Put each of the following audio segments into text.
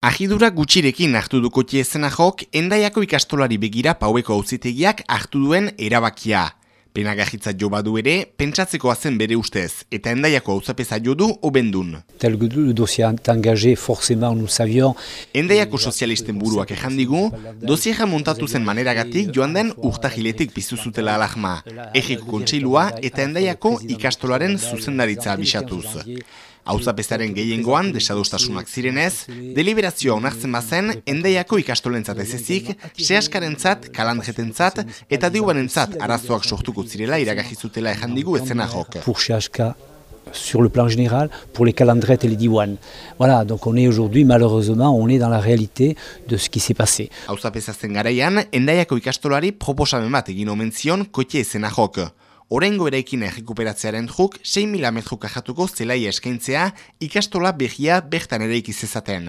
Ahidura gutxirekin hartu du kotie jok, endaiako ikastolari begira paueko auzitegiak hartu duen erabakia. Penagahitzat jo badu ere, pentsatzeko zen bere ustez, eta endaiako auzapeza jo du obendun. Tel le dossier engagé, forcément, nous savions... Endaiako sozialisten buruak ejandigu, dosiera montatu zen maneragatik joan den urtahiletik pizuzutela alahma, egiko kontseilua eta endaiako ikastolaren zuzendaritza abisatuz. Hauzapezaren gehiengoan desadostasunak zirenez, deliberazioa onartzen bazen, endaiako ikastolentzat ez ezik, sehaskarentzat, kalandretentzat eta diubanentzat arazoak sortuko zirela iragajizutela ejandigu ezena jok. Pour sehaska, sur le plan général, pour les calandrettes et les diwan. Voilà, donc on est aujourd'hui, malheureusement, on est dans la réalité de ce qui s'est passé. Hauzapezazen garaian, endaiako ikastolari proposamen bat egin omen zion kotie ezena jok. Orengo eraikin errekuperatzearen truk 6.000 metru kajatuko zelai eskaintzea ikastola behia bertan ere ikizezaten.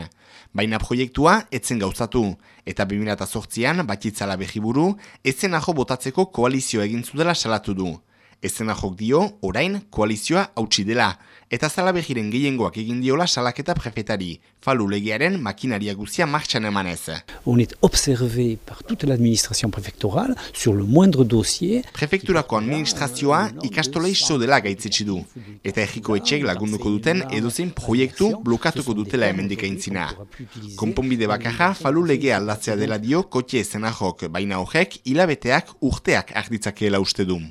Baina proiektua etzen gauzatu, eta 2008an batitzala behiburu, etzen aho botatzeko koalizio egin zudela salatu du. Ezen ahok dio, orain, koalizioa hautsi dela, eta zalabegiren gehiengoak egin diola salaketa prefetari, falu legearen makinaria guzia martxan emanez. On est observé par toute l'administration préfectorale sur le moindre dossier. Prefekturako administrazioa ikastola iso dela gaitzetsi du, eta egiko etxek lagunduko duten edozein proiektu blokatuko dutela emendik aintzina. Konponbide bakarra falu lege aldatzea dela dio kotxe ezen ahok, baina horrek hilabeteak urteak arditzakeela uste du.